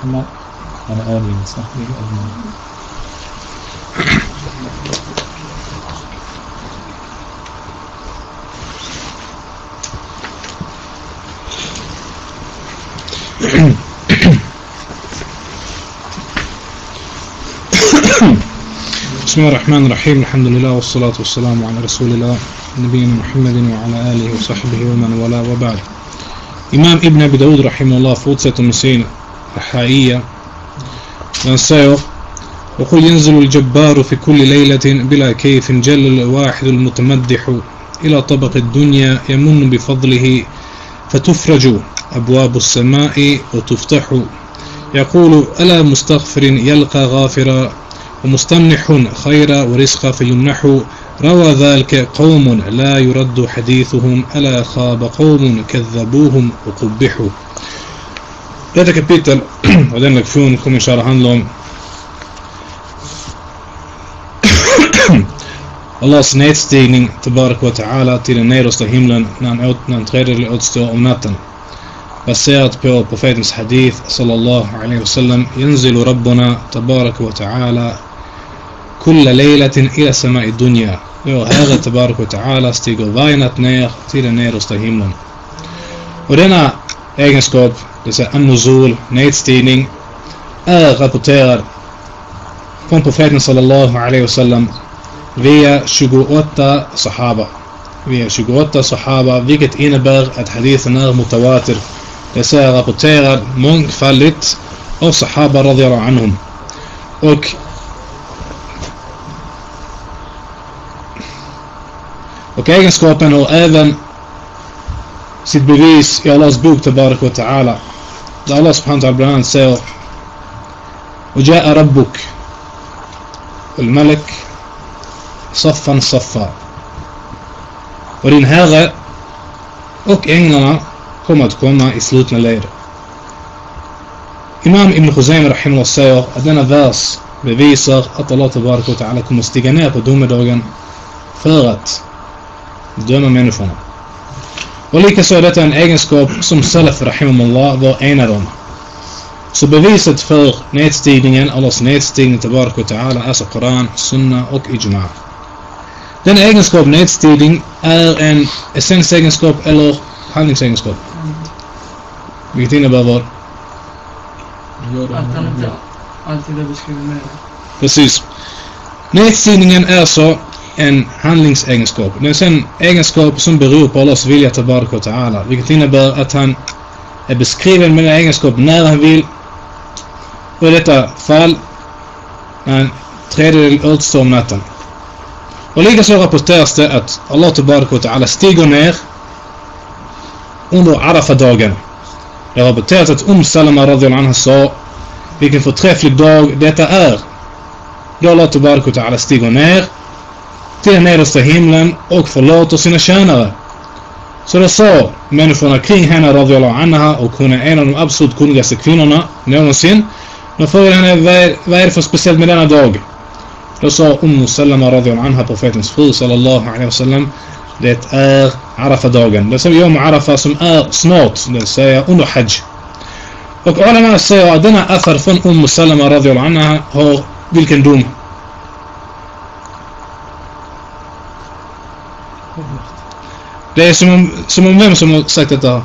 محمد. وعلى آله وصحبه أجمعين بسم الله الرحمن الرحيم. الحمد لله والصلاة والسلام على رسول الله نبينا محمد وعلى آله وصحبه ومن والاه وبعد. Imam Ibn Abi Daud rahimahullah fortsätter med sin Han säger وقل ينزل الجبار في كل ليلة بلا كيف جل الواحد المتمدح إلى طبق الدنيا يمن بفضله فتفرج أبواب السماء وتفتح. يقول ألا مستغفر يلقى غافرا ومستمنح خير ورزق فيمنح. روى ذلك قوم لا يرد حديثهم ألا خاب قوم كذبوهم وقبحوا. Detta kapitel och den lektion kommer inshallah handla om Allahs nedstigning tillbaka wa ta'ala till den nedersta himlen när han, åt, när en tredjedel återstår om natten. Baserat på profetens hadith sallallahu alaihi wasallam ينزل ربنا تبارك وتعالى كل ليلة إلى سماء الدنيا Tabarak wa Ta'ala stiger varje natt ner till den nedersta himlen. Och denna egenskap, det vill an-nuzul, nedstigning, är rapporterad från profeten sallallahu alaihi wasallam via 28 sahaba. Via 28 sahaba, vilket innebär att hadithen är mutawatir. Vill säga rapporterad mångfaldigt av sahaba radiyallahu anhum. Och Och egenskapen har även sitt bevis i Allahs bok Tabarak wa Ta'ala. الله سبحانه وتعالى بلان سيو وجاء ربك الملك صفا صفا ورين هذا اوك انجلنا كومت كومنا اسلوتنا لير امام ابن خزيمة رحمه الله سيو ادنا فاس بفيسر الله تبارك وتعالى كمستيقنا قدوم دوغن فاغت دوما منفونا Och likaså är detta en egenskap som Salaf Rahimullah var enade om. Så beviset för nedstigningen, Allahs nedstigning till Barak Ta'ala, alltså Koran, Sunna och Ijma. Den egenskap nedstigning är en essensegenskap eller handlingsegenskap. Vilket innebär vad? Att han inte alltid är beskriven med. Precis. Nedstigningen är så en handlingsegenskap. Det är en egenskap som beror på Allahs vilja tabarak och ta'ala. Vilket innebär att han är beskriven med den egenskap när han vill. Och i detta fall när en tredjedel återstår om natten. Och likaså rapporteras det att Allah tabarak och ta'ala stiger ner under Arafa-dagen. Det rapporteras att Um Salama radiallahu anha sa vilken förträfflig dag detta är. Då Allah tabarak och ta'ala stiger ner till den nedersta himlen och förlåter sina tjänare. Så då sa människorna kring henne radiyallahu anha och hon är en av de absolut kunnigaste kvinnorna någonsin. De frågade henne vad, är det för speciellt med denna dag? Då sa Ummu Salama radiyallahu anha profetens fru sallallahu alaihi wasallam det är Arafa-dagen. Det som Yom Arafa som är snart, det säga under Hajj. Och Ulama säger att denna affär från Ummu Salama radiyallahu anha har vilken dom? Det är som om, som om vem som har sagt detta?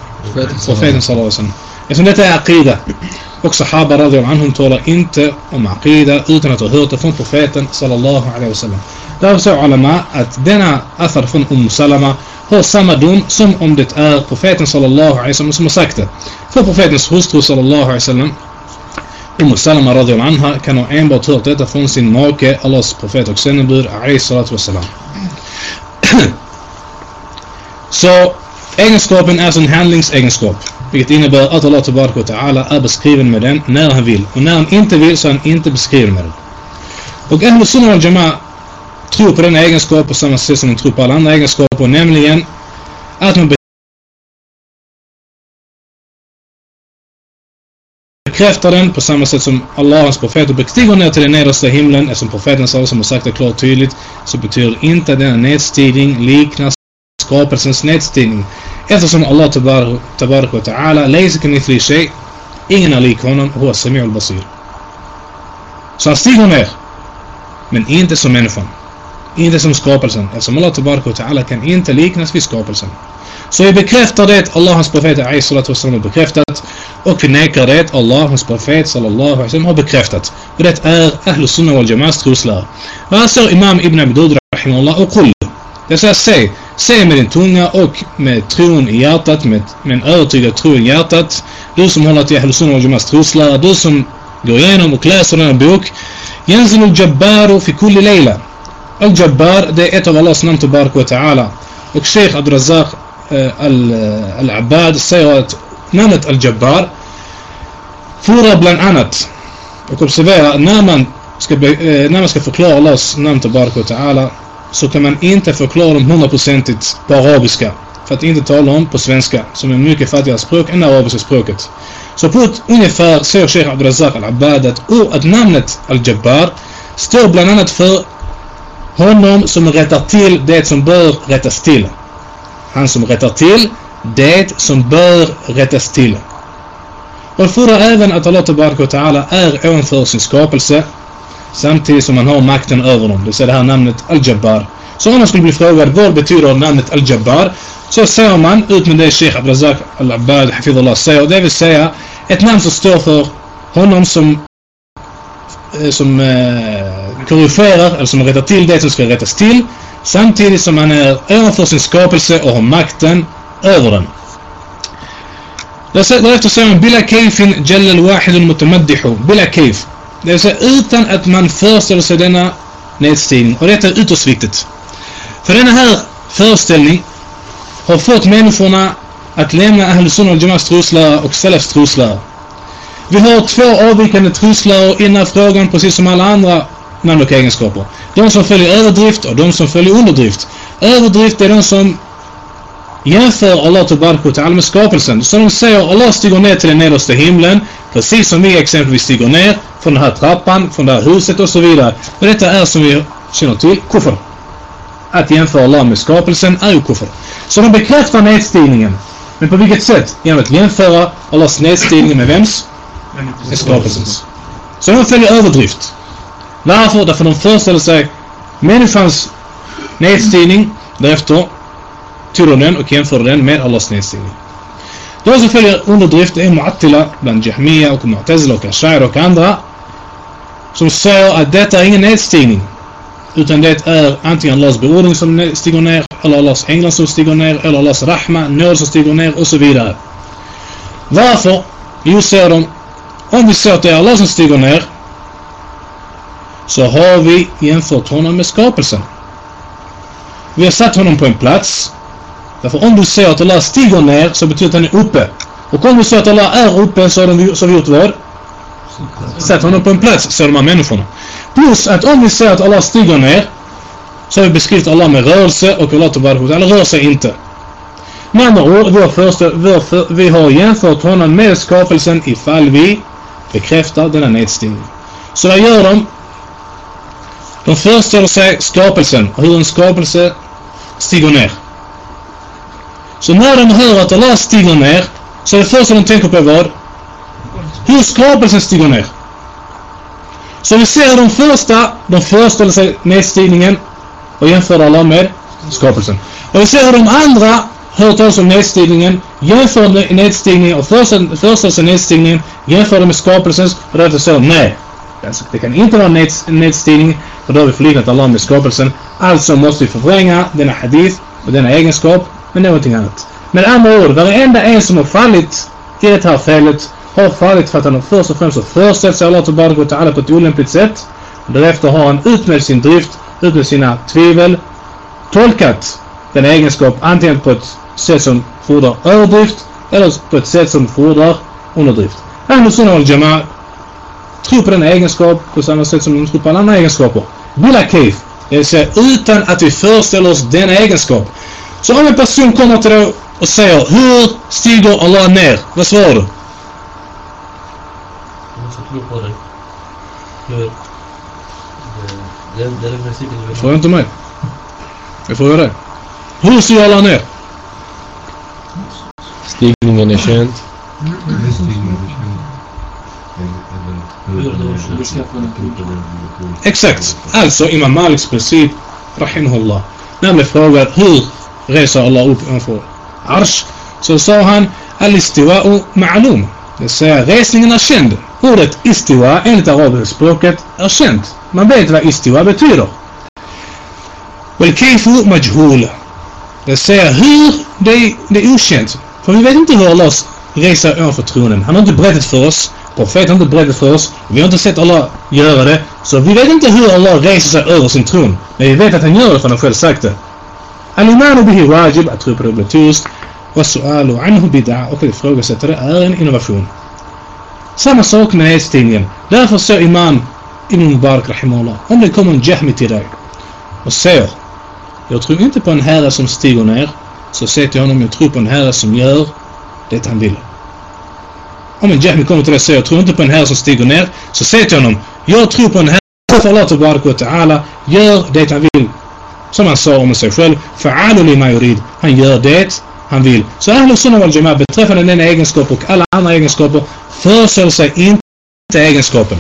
Profeten sallallahu alaihi wasallam. Eftersom detta är aqida. Och sahaba radiyallahu anhum talar inte om aqida utan att ha hört det från profeten sallallahu alaihi wasallam. Därför säger ulama att denna affär från Umm Salama har samma dom som om det är profeten sallallahu alaihi wasallam som har sagt det. För profetens hustru sallallahu alaihi wasallam Umm Salama radiyallahu anha kan ha enbart hört detta från sin make, Allahs profet och sändebud alaihi salatu wasalam. Så egenskapen är en handlingsegenskap. Vilket innebär att Allah Tabaraka Ta'ala är beskriven med den när han vill. Och när han inte vill så är han inte beskriven med den. Och Ahlus Sunnah wal Jama'a tror på denna egenskap på samma sätt som de tror på alla andra egenskaper. Nämligen att man bekräftar den på samma sätt som Allahs profeter bestiger ner till den nedersta himlen. Eftersom profeten sa som har sagt det klart och tydligt så betyder inte att denna nedstigning liknar skapelsens nedstigning. Eftersom Allah tabarak wa ta'ala läser kan shay Ingen är lik honom, huwa Samuel basir. Så han stiger ner. Men inte som människan. Inte som skapelsen. Eftersom Allah Tabarak wa Ta'ala kan inte liknas vid skapelsen. Så vi bekräftar det Allah hans profet salatu wasallam har bekräftat. Och vi nekar det Allah hans profet sallallahu alaihi wasallam har bekräftat. Och det är Ahlus Sunnah wal Jama'as troslära. Och här Imam Ibn Abdud rahimahullah och kull. Det säger se. Se med din tunga och med tron i hjärtat, med, med en övertygad tro i hjärtat. Du som håller till Ahlus Sunnah wal Jama'as troslära. Du som går igenom och läser denna bok. ينزل الجبار في كل ليلة الجبار det är ett av Allahs namn Tabarak wa Ta'ala och Sheikh Abdurazak Al-Abbad säger att namnet Al-Jabbar fordrar bland annat och observera när man ska, när man ska förklara Allahs namn Tabarak wa Ta'ala så kan man inte förklara dem hundraprocentigt på arabiska för att inte tala om på svenska som är mycket fattigare språk än det arabiska språket. Så på ett ungefär säger Sheikh Abdurazak Al-Abbad att, att namnet Al-Jabbar står bland annat för honom som rättar till det som bör rättas till. Han som rättar till det som bör rättas till. Och fordrar även att Allah Ta'ala är ovanför sin skapelse samtidigt som han har makten över dem. Det vill säga det här namnet Al-Jabbar. Så om man skulle bli frågad vad betyder namnet Al-Jabbar så säger man ut med det Sheikh Abrazak Al-Abbad Hafidullah säger. Det vill säga ett namn som står för honom som eh, som eh, korrigerar eller som rättar till det som ska rättas till samtidigt som han är överför sin skapelse och har makten över den. Därefter säger man Bila kayfin jalla al-wahid al-mutamaddihu Bila kayf det vill säga utan att man föreställer sig denna nedstigning och detta är ytterst viktigt. För denna här föreställning har fått människorna att lämna Ahl Sunnah al-Jama'as troslära och Salafs troslära. Vi har två avvikande trosläror i den här frågan precis som alla andra namn och egenskaper. De som följer överdrift och de som följer underdrift. Överdrift är de som jämför Allah Ta'ala med skapelsen. Så de säger Allah stiger ner till den nedersta himlen precis som vi exempelvis stiger ner från den här trappan, från det här huset och så vidare. Och detta är som vi känner till kufr. Att jämföra Allah med skapelsen är ju kufr. Så de bekräftar nedstigningen. Men på vilket sätt? Genom att jämföra Allahs nedstigning med vems? Med skapelsens. Så de följer överdrift. Varför? Därför de föreställer sig människans nedstigning. Därefter tog den och jämförde den med Allahs nedstigning. De som följer underdrift är Mu'attila bland Jahmiya och Mu'tazila och Ash'ar och andra som säger att detta är ingen nedstigning utan det är antingen Allahs beordring som stiger ner eller Allahs änglar som stiger ner eller Allahs rahma, nåd som stiger ner och så vidare. Varför? Jo, säger de, om vi ser att det är Allah som stiger ner så har vi jämfört honom med skapelsen. Vi har satt honom på en plats. Därför om du säger att Allah stiger ner så betyder det att han är uppe. Och om du säger att Allah är uppe så har, de, så har vi gjort vad? Satt honom på en plats, säger de här människorna. Plus att om vi säger att Allah stiger ner så har vi beskrivit Allah med rörelse och Allah Ta'ala rör sig inte. Med andra ord, vår första, vår för, vi har jämfört honom med skapelsen ifall vi bekräftar denna nedstigning. Så vad gör de? De föreställer sig skapelsen och hur en skapelse stiger ner. Så när de hör att Allah stiger ner så är det första de tänker på vad? Hur skapelsen stiger ner. Så vi ser de första, de föreställer sig nedstigningen och jämför Allah med skapelsen. Och vi ser hur de andra hör talas om nedstigningen, jämför nedstigningen och föreställer alltså sig nedstigningen, jämför det med skapelsens och därför säger nej. Alltså, det kan inte vara neds, nedstigning för då har vi förliknat Allah med skapelsen. Alltså måste vi förvränga denna hadith och denna egenskap med någonting annat. Med andra ord, varenda en som har fallit i det här felet har fallit för att han först och främst har föreställt sig Allah Ta'ala på ett olämpligt sätt. Därefter har han ut med sin drift, ut med sina tvivel, tolkat den egenskap antingen på ett sätt som fordrar överdrift eller på ett sätt som fordrar underdrift. Ahlul Sunnah wal Jama'a tror på denna egenskap på samma sätt som de tror på alla andra egenskaper. Bila Keif, det vill säga utan att vi föreställer oss denna egenskap. Så om en person kommer till dig och säger Hur stiger Allah ner? Vad svarar du? tro på dig. Hur... Det, det är den principen du vill Fråga inte mig. Jag frågar dig. Hur stiger Allah ner? Stigningen är känd. Det? Exakt. Alltså Imam Maliks princip, rahimahullah. När han blev frågad hur reser Allah upp ovanför Arsh, så sa han Al-Istiwa ma'lum. Det vill säga resningen är känd. Ordet istiwa enligt arabiska språket är känt. Man vet vad istiwa betyder. Wal-kayfu majhul. Det säger hur, det är, det är okänt. För vi vet inte hur Allah reser ovanför tronen. Han har inte berättat för oss. Profeten har inte berättat för oss. Vi har inte sett Allah göra det. Så vi vet inte hur Allah reser sig över sin tron. Men vi vet att han gör det för han har själv sagt det. Al-Iman bihi wajib, att tro på det är obligatoriskt. Och su'alu anhu bid'a och att ifrågasätta det är en innovation. Samma sak med nästingen. Därför säger Imam Ibn Mubarak Rahimullah, om det kommer en jahmi till dig och säger jag tror inte på en herre som stiger ner så säger till honom jag tror på en herre som gör det han vill. Om en jahmi kommer till dig och säger jag tror inte på en herre som stiger ner så säger till honom jag tror på en herre för Allah Ta'ala gör det han vill som han sa om sig själv, fa'alu lima yurid. Han gör det han vill. Så Ahlus Sunnah wal Jamaah beträffande den egenskap och alla andra egenskaper föreställer sig inte egenskapen.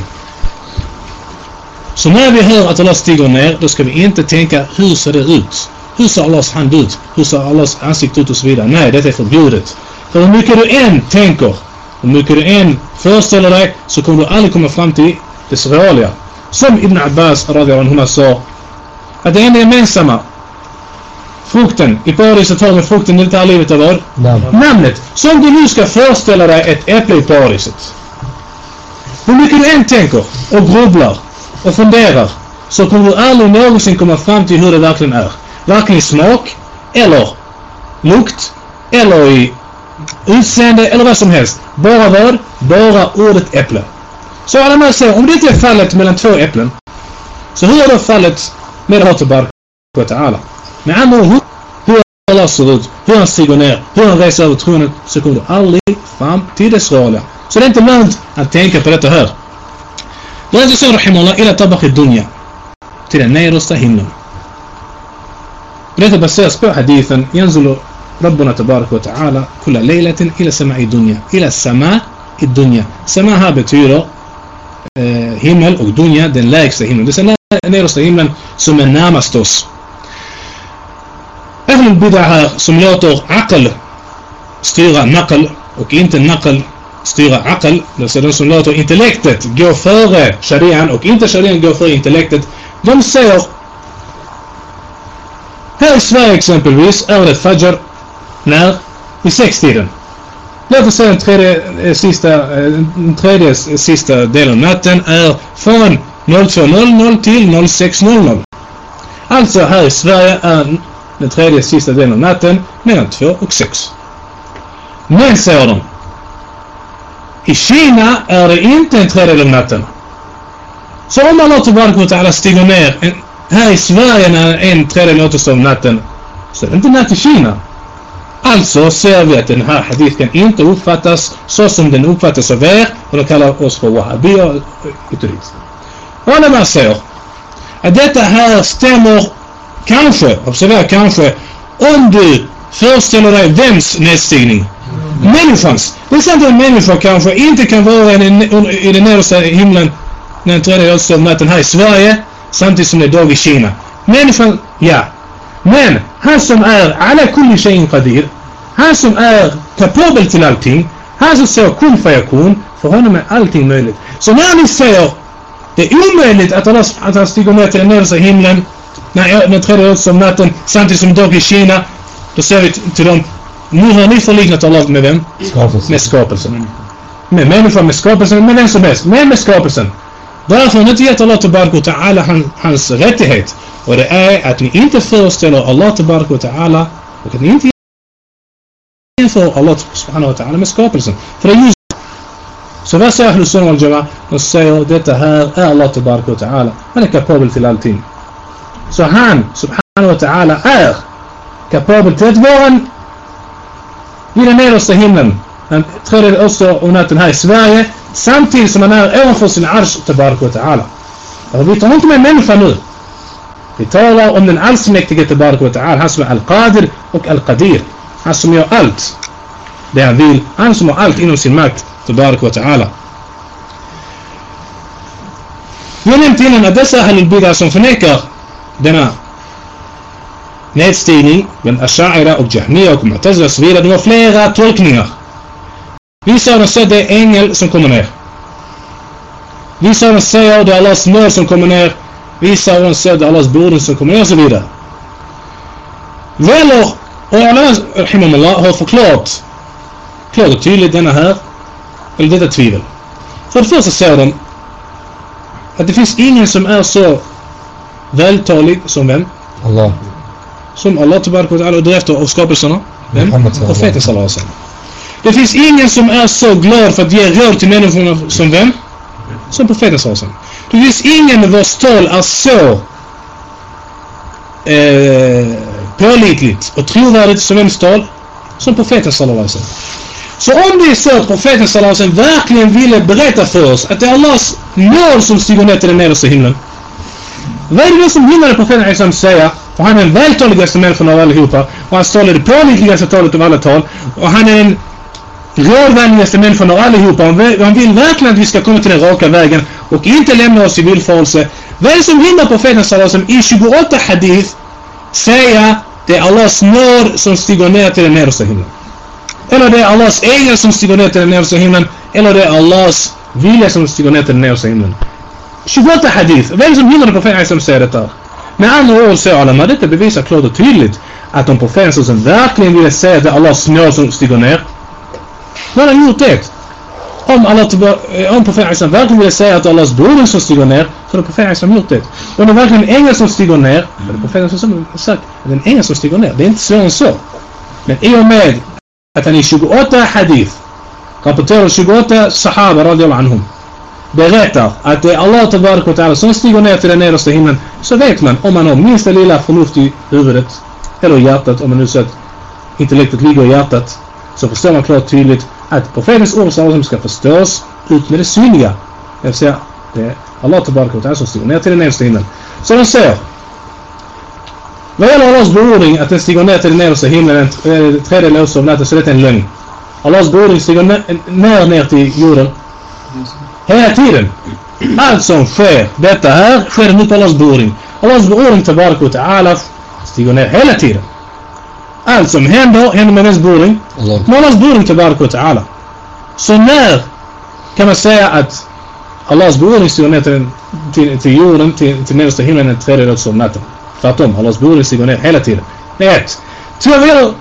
Så när vi hör att Allah stiger ner, då ska vi inte tänka hur ser det ut? Hur ser Allahs hand ut? Hur ser Allahs ansikte ut och så vidare? Nej, det är förbjudet. För hur mycket du än tänker, hur mycket du än föreställer dig, så kommer du aldrig komma fram till det realiga. Som Ibn Abbas radiyallahu sa, att det enda gemensamma frukten i paradiset har med frukten i det här livet är vad? Namnet. Så om du nu ska föreställa dig ett äpple i paradiset. Hur mycket du än tänker och grubblar och funderar så kommer du aldrig någonsin komma fram till hur det verkligen är. Varken i smak eller lukt eller i utseende eller vad som helst. Bara vad? Bara ordet äpple. Så alla med säger, om det inte är fallet mellan två äpplen så hur är då fallet من الله تبارك وتعالى. نعم، مع أنه هو هو الله صدود هو السيقونير هو غير dat هو groene seconde alle van tiedesrollen zodat de mens aan denken per het her لازم يصير رحمه الله إلى طبق الدنيا. ترى نيروس تهنم لذا بس يسبع حديثا ينزل ربنا تبارك وتعالى كل ليلة إلى سماء الدنيا. إلى سماء الدنيا. سماها بتيرو himmel och dunja den lägsta هيمل. Det är nedersta himlen som är närmast oss. Ahlul bid'a här som låter aql styra naql och inte naql styra aql, det vill säga de som låter intellektet gå före sharian och inte sharian gå före intellektet, de säger här i Sverige exempelvis är det fajr när? I sextiden. Låt oss säga den tredje, sista, den tredje sista delen av natten är e från 02.00 till 06.00. Alltså här i Sverige är den tredje sista delen av natten mellan 2 och 6. Men säger de i Kina är det inte en tredjedel av natten. Så om Allah Tabarak wa Ta'ala stiger ner en, här i Sverige när en tredjedel återstår av natten så är det inte natt i Kina. Alltså ser vi att den här hadithen inte uppfattas så som den uppfattas av er och de kallar oss för wahhabi och ytterligare. Och när säger att detta här stämmer kanske, observera kanske, om du föreställer dig vems nedstigning? Människans. Det är sant att en människa kanske inte kan vara i den nedersta himlen när den tredje återstår natten här i Sverige samtidigt som det är dag i Kina. Människan, ja. Men han som är alla kulli tjejen qadir, han som är kapabel till allting, han som säger kun fayakun, för honom är allting möjligt. Så när ni säger det är omöjligt att han, att han stiger ner till den nedersta himlen när den tredje återstår natten samtidigt som dag i Kina, då säger vi till dem nu har ni förliknat Allah med vem? Skapelsen. Med skapelsen. Med människan, med skapelsen, med vem som helst. Men med skapelsen. Därför har ni inte gett Allah Tabaraka Ta'ala han, hans rättighet. Och det är att ni inte föreställer Allah Tabaraka Ta'ala och att ni inte jämför Allah Subhanahu Ta'ala med skapelsen. För det är just säger Ahlus Sunnah wal Jamaah? De säger detta här är Allah Tabaraka Ta'ala. Han är kapabel till allting. Så han, Subhanahu wa Ta'ala, är kapabel till att vara en i den nedersta himlen den tredje också om natten här i Sverige samtidigt som han är ovanför sin arsh tabaraka wa ta'ala. Och vi tar inte med människa nu. Vi talar om den allsmäktige tabaraka wa ta'ala, han som är al-qadir och al-qadir. Han som gör allt det han vill, han som har allt inom sin makt tabaraka wa ta'ala. Vi har nämnt innan att dessa ahlul som förnekar denna nedstigning, men Ash'ira och Jahmiya och Mu'tazila och så vidare, de har flera tolkningar. Vissa av dem säger det är ängel som kommer ner. Vissa av dem säger det är Allahs nåd som kommer ner. Vissa av dem säger det är Allahs boden som kommer ner och så vidare. Väller, och Allah rahimahullah har förklarat klart och tydligt denna här, eller detta tvivel. För det första säger de att det finns ingen som är så vältalig som vem? Allah. Som Allah Ta'ala och därefter av skapelserna? Vem? Profeten sallallahu alaihi. Det finns ingen som är så glad för att ge råd till människorna som vem? Som profeten sallallahu. Det finns ingen vars tal är så eh, pålitligt och trovärdigt som vems tal? Som profeten sallallahu alaihi. Så om det är så att profeten Salasen verkligen ville berätta för oss att det är Allahs nåd som stiger ner till den nedersta himlen. Vad är det som hindrade profeten sallallahu säga och han är den vältaligaste människan av allihopa och hans tal är det pålitligaste talet av alla tal och han är den rådvänligaste människan av allihopa. Han vill verkligen att vi ska komma till den raka vägen och inte lämna oss i villfarelse. Vad är det som hindrar profeten sallallahu i 28 hadith säga det är Allahs nåd som stiger ner till den nedersta himlen? Eller det är Allahs ängel som stiger ner till den nedersta himlen. Eller det är Allahs vilja som stiger ner till den nedersta himlen. 28 hadith. Vem är det som hindrar profeten som säger detta? Med andra ord säger Alama, detta bevisar klart och tydligt att om profeten som verkligen ville säga att det är Allahs nåd som stiger ner. Då har han gjort det. Om, Allah, eh, om profeten verkligen ville säga att det är Allahs boning som stiger ner. Så har profeten gjort det. Om det är verkligen en ängel som stiger ner. Så är det profeten som sagt att det är en ängel som stiger ner. Det är inte svårare än så. Men i och med att han i 28 hadith rapporterar 28 sahaba radiallahu anhum berättar att det är Allah tabarak och ta'ala som stiger ner till den nedersta himlen så vet man om man har minsta lilla förnuft i huvudet eller i hjärtat om man nu så att intellektet ligger i hjärtat så förstår man klart tydligt att profetens ord som ska förstås ut med det synliga det vill säga det är Allah tabarak och ta'ala som stiger ner till den nedersta himlen så de säger vad gäller Allahs beordring att den stiger ner till den nedersta himlen en tredje lås av natten så det är en lögn. Allahs beordring stiger ner, ner till jorden hela tiden. Allt som sker, detta här sker mot Allahs beordring. Allahs beordring till Barak och Ta'ala stiger ner hela tiden. Allt som händer, händer med ens beordring. Med Allahs beordring till Barak och Ta'ala. Så när kan man säga att Allahs beordring stiger ner till, till, till jorden, till, till nedersta himlen en tredje låt av natten? Tvärtom, Allahs beordring går ner hela tiden. Det är ett. Två gäller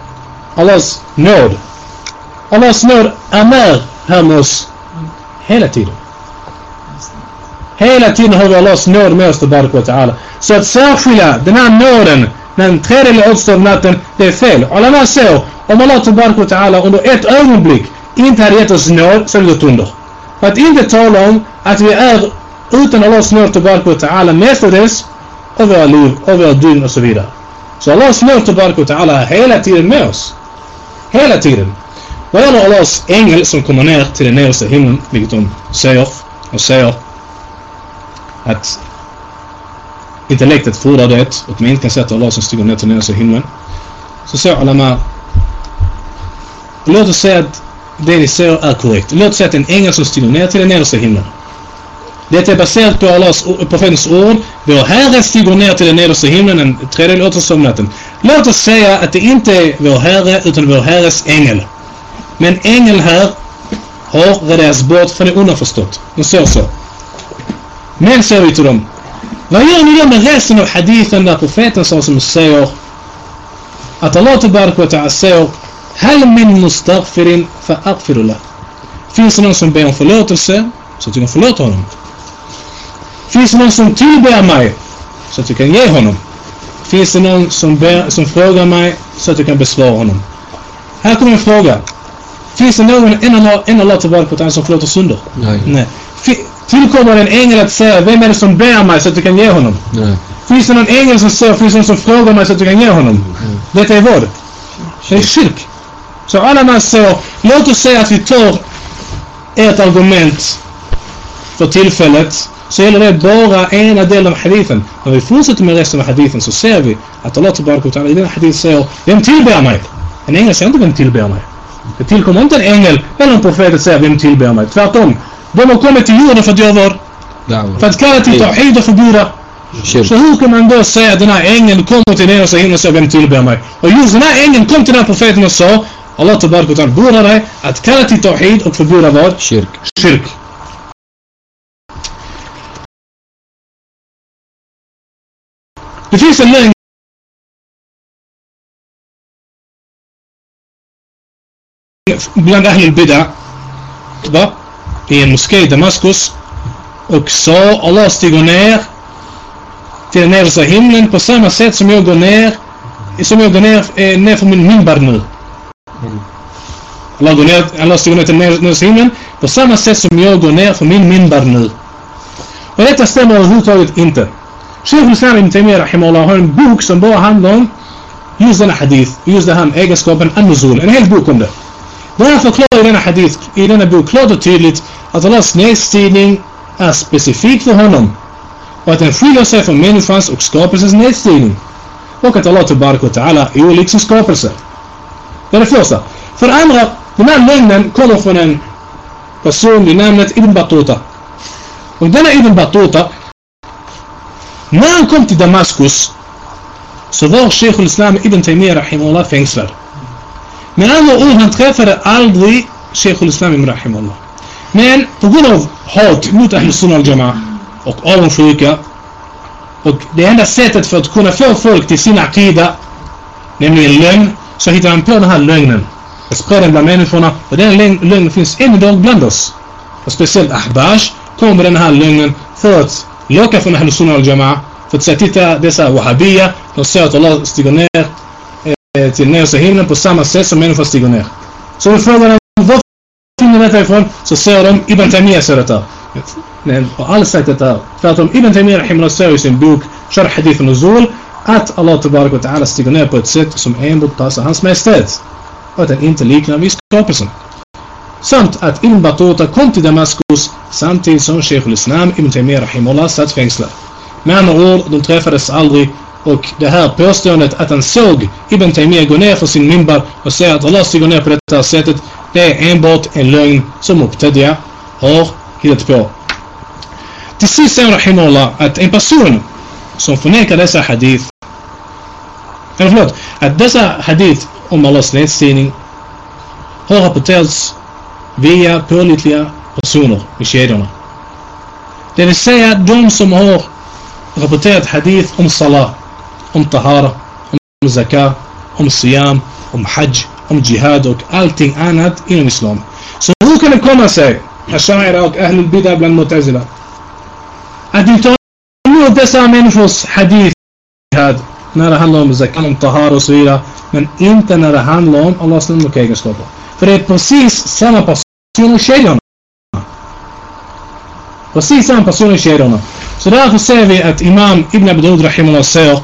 Allahs nåd. Allahs nåd är med här med oss hela tiden. Hela tiden har vi Allahs nåd med oss Tabarak wa Ta'ala. Så att särskilja den här nåden när en tredjedel återstår natten, det är fel. Allah säger, om Allah Tabarak wa Ta'ala under ett ögonblick inte hade gett oss nåd så hade det gått under. För att inte tala om att vi är utan Allahs nåd Tabarak wa Ta'ala mestadels och våra liv, och våra dygn och så vidare. Så Allahs nåd till wa Ta'ala är hela tiden med oss. Hela tiden. Vad gäller Allahs ängel som kommer ner till den nedersta himlen, vilket de säger och säger att intellektet fordrar det och man inte kan säga att Allah som stiger ner till nedersta himlen. Så säger Alama Låt oss säga att det ni säger är korrekt. Låt oss säga att en ängel som stiger ner till den nedersta himlen. Det är baserat på Allahs profetens ord. Vår Herre stiger ner till den nedersta himlen en tredjedel återstår natten. Låt oss säga att det inte är vår Herre utan vår Herres ängel. Men ängel här har raderats bort för det underförstått. De säger så. Men säger vi till dem. Vad gör ni då med resten av hadithen där profeten sa som säger att Allah tillbaka och ta'ala säger Hal min mustaghfirin fa'aghfirullah. Finns det någon som ber om förlåtelse så att du kan förlåta honom. Finns det någon som tillber mig så att du kan ge honom. Finns det någon som, ber, som frågar mig så att du kan besvara honom. Här kommer en fråga. Finns det någon, en Allah, en Allah ta'ala som förlåter synder? Nej. Nej. Tillkommer en ängel att säga vem är det som ber mig så att du kan ge honom? Nej. Finns det någon ängel som säger, finns det någon som frågar mig så att du kan ge honom? Mm. Detta är vad? Det är kyrk. Så alla man säger, låt oss säga att vi tar ett argument för tillfället سيلا ريت بوغا أنا ديلم حديثا لو يفوزت من غير حديثا سو سيفي حتى الله تبارك وتعالى يدينا حديث سيو يمتيل بيا مايت ان انجلس يندو يمتيل بيا مايت يمتيل كومونت انجل بل ان بروفيت سيف يمتيل بيا مايت فاتوم دوما كومتي يونا فدي اوفر فاتكاتي توحيد فبورا شهو كمان دو سيا دنا انجل كومتي نيو سيهين سيف يمتيل بيا مايت ويوز نا انجل كومتي نا بروفيت نصو الله تبارك وتعالى بورا راي اتكاتي توحيد وفبورا بور شرك شرك, شرك. Det finns en lögn bland Ahlul Bida va? i en moské i Damaskus och sa Allah stiger ner till den nedersta himlen på samma sätt som jag går ner som jag går ner, ner från min minbar nu. Allah, går ner, Allah stiger ner till nedersta himlen på samma sätt som jag går ner från min minbar nu. Och detta stämmer överhuvudtaget inte. Sheikh Islam Ibn Taymiyyah Rahimahullah bok som bara handlar om just denna hadith, just den här egenskapen an-nuzul, en hel bok om det. Där förklarar i denna hadith, i denna bok klart och tydligt att Allahs nedstigning är specifik för honom och att den skiljer sig från människans och skapelsens nedstigning och att Allah Tabarak wa Ta'ala är olik sin skapelse. Det är det första. För det andra, den här lögnen kommer från en person vid namnet Ibn Battuta. Och denna Ibn Battuta, när han kom till Damaskus så var Sheikh al-Islam Ibn Taymiyyah Rahimullah, fängslad. Med andra ord, han träffade aldrig Sheikh al-Islam Ibn Rahimullah. Men på grund av hat mot Ahl Sunnah al-Jama'a och avundsjuka och det enda sättet för att kunna få folk till sin akida, nämligen lögn, så hittar han på den här lögnen. Och spred den bland människorna. Och den lögnen finns än idag bland oss. Och speciellt Ahbash kommer med den här lögnen för att locka från Ahl Sunnah al-Jama'a. För att säga, titta dessa Wahhabiyya, de säger att Allah stiger ner eh, till nedersta himlen på samma sätt som människor stiger ner. Så vi frågar dem, var finner detta ifrån? Så säger de, Ibn Taymiyyah säger detta. Men har aldrig sagt detta. Tvärtom, Ibn Taymiyyah Rahimahullah säger i sin bok Sharh Hadith al-Nuzul att Allah Tabarak wa Ta'ala stiger ner på ett sätt som enbart passar hans majestät. Och att den inte liknar vid skapelsen. Samt att Ibn Battuta kom till Damaskus samtidigt som Sheikh al-Islam Ibn Taymiyyah Rahimullah satt fängslad. Med andra ord, de träffades aldrig och det här påståendet att han såg Ibn Taymiyyah gå ner för sin minbar och säga att Allah ska gå ner på detta sättet det är enbart en lögn som Muqtadiya har hittat på. Till sist säger Rahimullah att en person som förnekar dessa hadith eller förlåt, att dessa hadith om Allahs nedstigning har rapporterats via pålitliga personer i kedjorna. Det vill säga de som har rapporterat hadith om salah, om tahara, om zakah, om siyam, om hajj, om jihad och allting annat inom islam. Så hur kan det komma sig, Ashaira och Ahlul Bida bland Mu'tazila, att de tar emot dessa människors hadith jihad när det handlar om zakat, om tahara och så vidare, men inte när det handlar om Allahs namn och egenskaper. För det är precis samma personer i kedjorna. Precis personer i kedjorna. Så därför ser vi att Imam Ibn Abdud Rahimullah säger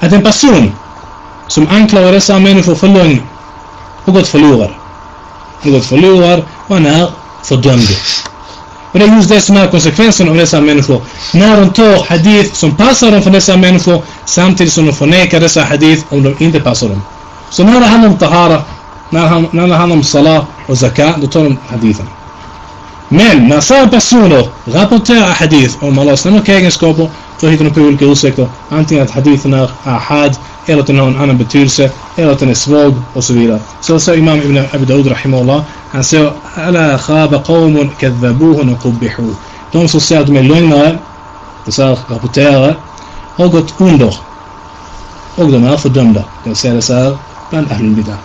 att en person som anklagar dessa människor för lögn har gått förlorad. Han har gått förlorad och han är fördömd. Och det är just det som är konsekvensen av dessa människor. När de tar hadith som passar dem för dessa människor samtidigt som de förnekar dessa hadith om de inte passar dem. Så när tahara, när det salah och zakat, då tar de hadithen. Men när samma personer rapporterar hadith om Allahs namn och egenskaper då hittar de på olika ursäkter. Antingen att hadithen är ahad, eller att den har en annan betydelse, eller att den är svag och så vidare. Så säger Imam Ibn Abi Daud Rahimahullah, han säger Alla khaba qawmun kadhabuhun och qubbihu. De som säger att de är lögnare, säger rapporterare, har gått under. Och de är fördömda. Vill säga det så här bland Ahlul Bidah.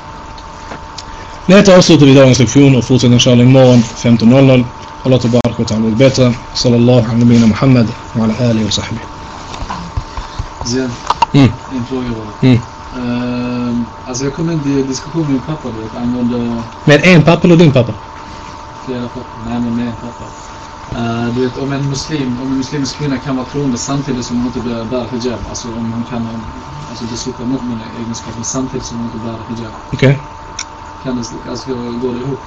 Med detta avslutar vi dagens lektion och fortsätter inshallah imorgon 15.00. Muhammad wa ala alihi wa sahbihi. Zian, Mm. en fråga bara. Mm. Ehm, alltså jag kom in i diskussion med min pappa vet, angående Med en pappa eller din pappa? flera pappor. Nej men med en pappa. Eh, du vet om en muslim, om en muslimsk kvinna kan vara troende samtidigt som hon inte bär, hijab. Alltså om hon kan alltså besitta mu'mina egenskapen samtidigt som hon inte bär hijab. Okej. Kan det, alltså går det ihop?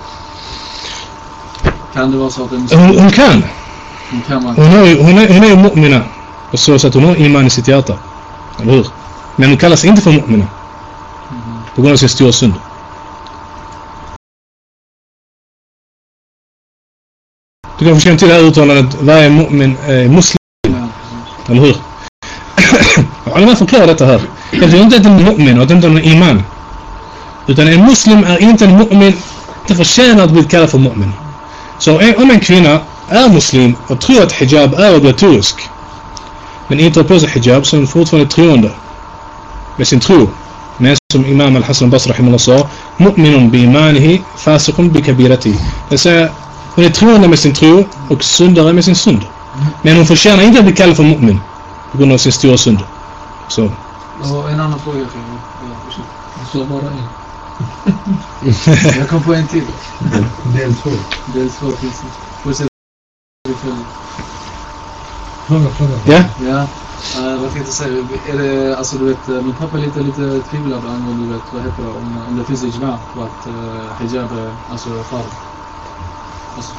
كان دي وصلت ان كان. هنا هنا هنا مؤمنة. بس هو ستنو إيمان ستياتا بلغ لأنه كلاس إنت فمؤمنة. بقول لك استيو السنة تقول مش آه، نعم. انت لا تقول أنا ذا مؤمن مسلم. بلغ علماء فقهاء رتها يعني أنت مؤمن وأنت إيمان. آه، انت مسلم أنت مؤمن تفشينا بالكلف مؤمنه En- om en kvinna är muslim och tror att hijab är obligatorisk, men inte har på sig hijab så är hon fortfarande troende med sin tro. Men som Imam Al-Hassan rahimahullah sa, mu'minun bi imanihi, fasiqun bi kabiratihi. Det säga, hon är troende med sin tro och syndare med sin synd. Men hon förtjänar inte att bli kallad för mu'min på grund av sin stora synd. Så, Och en annan fråga. jag. Ja, ursäkta. Så bara en. Jag kom på en till. Del två. Del två finns det. Får vi se. Vi följer. Fråga, fråga. ja? Ja, uh, vad tänkte jag säga? Är det, alltså du vet, eh, min pappa är lite, lite tvivlande angående, du vet, vad heter det, om, om det finns ijma på att uh, hijab är, alltså fard. Alltså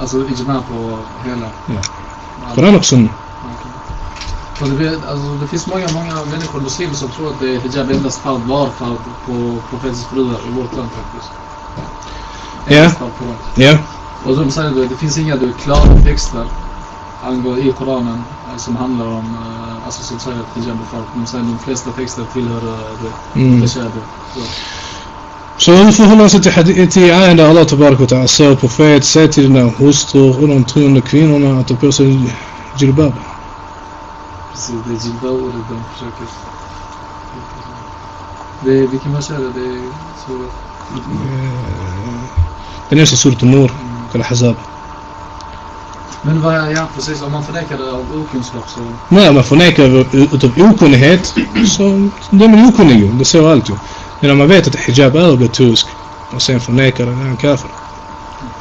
alltså vad heter det, i, i Koranen också, verser som hijab är obli- hijab är obligatorisk via Koran och Sunna. Alltså ijma på hela. Ja. Koran och Sunna. För det, alltså, det finns många, många människor, muslimer, som tror att det är hijab endast var fard på profetens fruar i vårt land faktiskt. Ja. Ja. Och de säger att det finns inga du, klara texter angående i Koranen eh, som handlar om, eh, alltså som säger att hijab är fard. De säger att de flesta texter tillhör uh, det Mm. tashabih. Så. Förhåller sig till, hadi- till ayan där Allah Tabaraka wa säger profet, säg till dina hustrur och de troende kvinnorna att ta på sig jilbab. Precis, det är jilbab ordet de försöker... Det är, vilken vers är det? Det är så... Den är surat Nur, Mm. kalla Hazab. Men vad, ja precis, om man förnekar det av okunskap så... När man förnekar utav okunnighet så då är man okunnig. Det säger allt ju. Men om man vet att hijab är obligatorisk och sen förnekar är han kafir.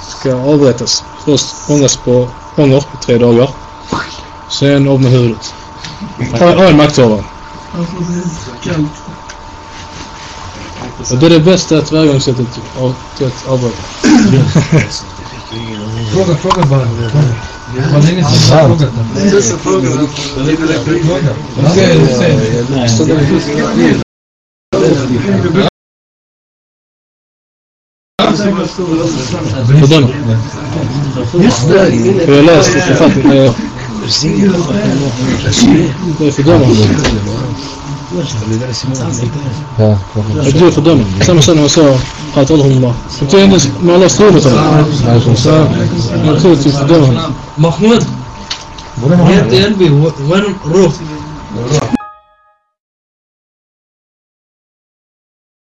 Ska avrättas. Först ångas på ånger i tre dagar. Sen av med huvudet. Och och en makthavare. Och det är det bästa tillvägagångssättet till att avrätta. Fråga, fråga bara. Det var länge sedan jag frågat den. Tusen frågor. تظن لا استفاد أجل خدامة سامة سنة وساعة قاتلهم الله وكي الناس مع الله صورة مخلوط في خدامة مخلوط يد قلبي وين روح